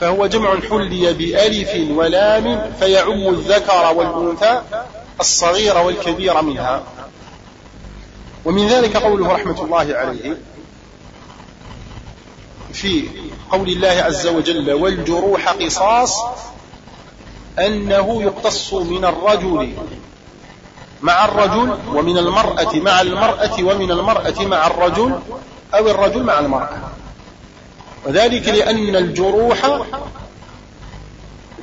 فهو جمع حلي بألف ولام فيعم الذكر والأنثى الصغير والكبير منها. ومن ذلك قوله رحمة الله عليه في قول الله عز وجل والجروح قصاص أنه يقتص من الرجل مع الرجل ومن المرأة مع المرأة ومن المرأة مع الرجل أو الرجل مع المرأة. وذلك لأن الجروح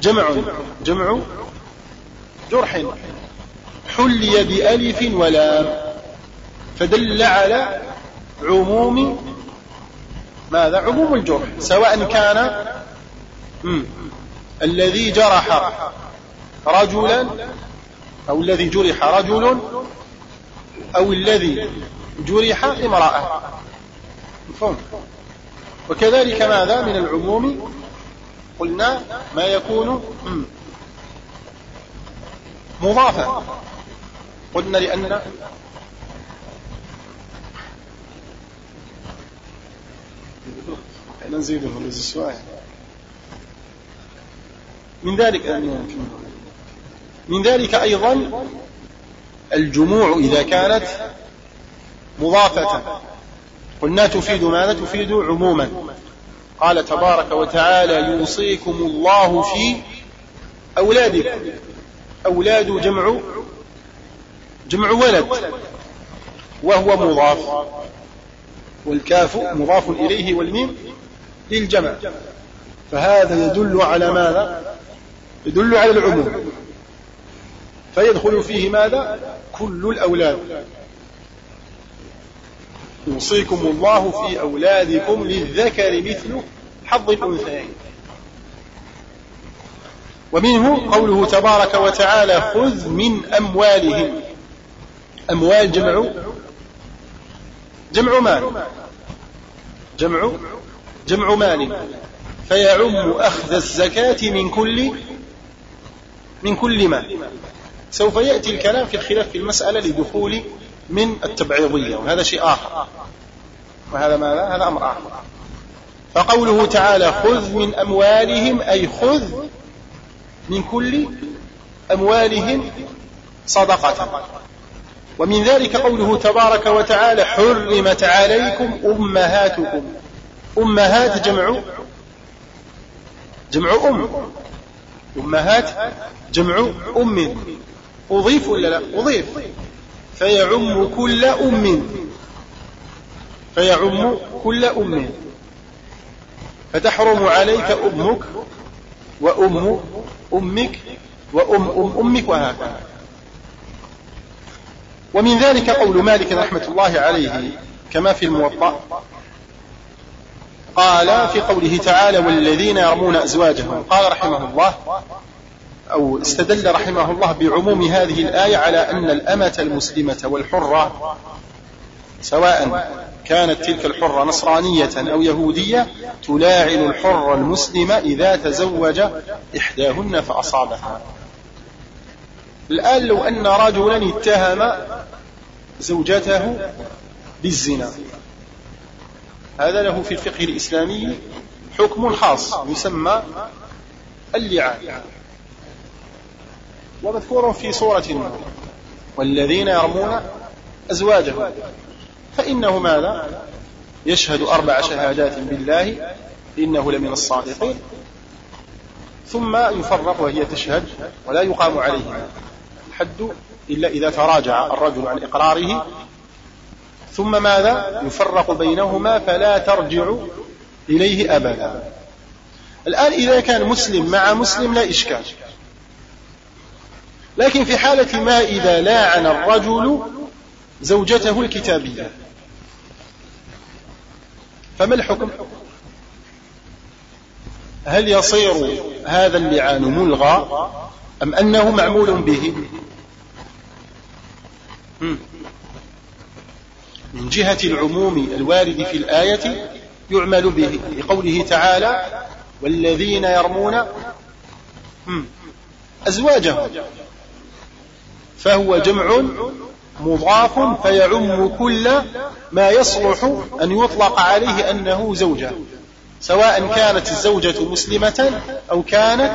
جمع جمع جرح. حلي بألف ولام فدل على عموم ماذا؟ عموم الجرح. سواء كان الذي جرح رجلا أو الذي جرح رجل أو الذي جرح امرأة. مفهوم؟ وكذلك ماذا من العموم؟ قلنا ما يكون مضافا. قلنا لأن نزيده السؤال من ذلك من ذلك أيضا الجموع إذا كانت مضافة. قلنا تفيد ماذا؟ تفيد عموما. قال تبارك وتعالى يوصيكم الله في أولادكم. أولاد جمع جمع ولد وهو مضاف. والكاف مضاف إليه والميم للجمع. فهذا يدل على ماذا؟ يدل على العموم. فيدخل فيه ماذا؟ كل الأولاد. يوصيكم الله في أولادكم للذكر مثل حظ الأنثيين. ومنه قوله تبارك وتعالى خذ من أموالهم. أموال جمع؟ جمع مال. جمع؟ جمع مال. فيعم أخذ الزكاة من كل من كل مال. سوف يأتي الكلام في الخلاف في المسألة لدخول من التبعيضية وهذا شيء آخر. وهذا ماذا؟ هذا أمر آخر. فقوله تعالى خذ من أموالهم أي خذ من كل أموالهم صدقة. ومن ذلك قوله تبارك وتعالى حرمت عليكم أمهاتكم. أمهات جمع جمع أم. أمهات جمع أم. أضيف ولا لا؟ أضيف. فيعم كل أم. فيعم كل أم. فتحرم عليك أمك وأم أمك وأم أم أمك وهكذا. ومن ذلك قول مالك رحمة الله عليه كما في الموطأ. قال في قوله تعالى والذين يرمون أزواجهم. قال رحمه الله أو استدل رحمه الله بعموم هذه الآية على أن الأمة المسلمة والحرة سواء كانت تلك الحرة نصرانية أو يهودية تلاعن الحر المسلم إذا تزوج إحداهن فأصابها. الآن لو أن رجلا اتهم زوجته بالزنا هذا له في الفقه الإسلامي حكم خاص يسمى اللعان ومذكور في سورة النور. والذين يرمون أزواجهم. فإنه ماذا؟ يشهد أربع شهادات بالله إنه لمن الصادقين. ثم يفرق وهي تشهد ولا يقام عليهما الحد إلا إذا تراجع الرجل عن إقراره. ثم ماذا؟ يفرق بينهما فلا ترجع إليه أبدا. الآن إذا كان مسلم مع مسلم لا إشكال. لكن في حالة ما إذا لاعن الرجل زوجته الكتابية. فما الحكم؟ هل يصير هذا اللعان ملغى أم أنه معمول به؟ من جهة العموم الوارد في الآية يعمل به لقوله تعالى والذين يرمون أزواجهم. فهو جمع مضاف فيعم كل ما يصلح أن يطلق عليه أنه زوجة سواء كانت الزوجة مسلمة أو كانت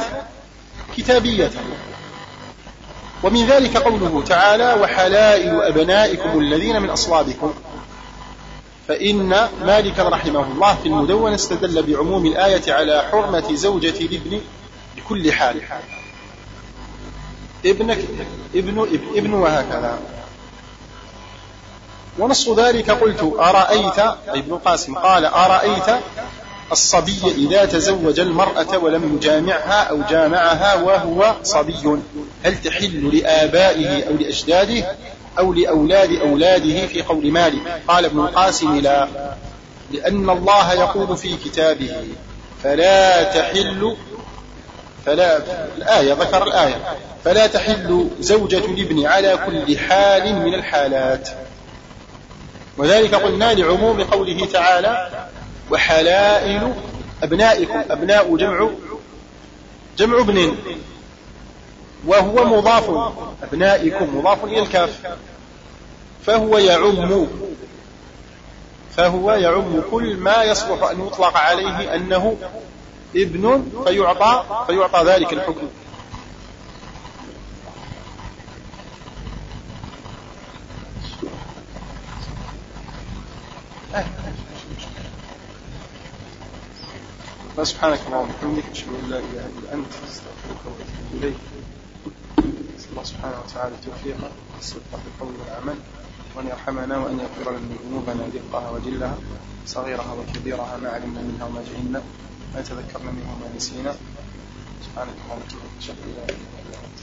كتابية. ومن ذلك قوله تعالى وحلائل أبنائكم الذين من أصلابكم فإن مالكا رحمه الله في المدونة استدل بعموم الآية على حرمة زوجة الابن بكل حال. ابنك ابن ابن وهكذا. ونص ذلك قلت أرأيت؟ ابن القاسم قال أرأيت الصبي إذا تزوج المرأة ولم يجامعها أو جامعها وهو صبي؟ هل تحل لآبائه أو لأجداده أو لأولاد أولاده في قول مالك؟ قال ابن القاسم لا لأن الله يقول في كتابه فلا تحل فلا الآية ذكر الآية. فلا تحل زوجة الابن على كل حال من الحالات. وذلك قلنا لعموم قوله تعالى وحلائل أبنائكم. أبناء جمع جمع ابن. وهو مضاف أبنائكم مضاف إلى الكاف. فهو يعم فهو يعم كل ما يصلح أن يطلق عليه أنه ابن فيعطى فيعطى ذلك الحكم. فسبحانك اللهم وبحمدك أشهد أن لا إله إلا أنت أستغفرك وأتوب إليك. نسأل الله سبحانه وتعالى التوفيق والصدق في القول والعمل وأن يرحمنا وأن يغفر لنا ذنوبنا دقها وجلها صغيرها وكبيرها ما علمنا منها وما جهلنا. ما تذكرنا منه وما نسينا. سبحانك اللهم وبحمدك أشهد أن لا إله إلا أنت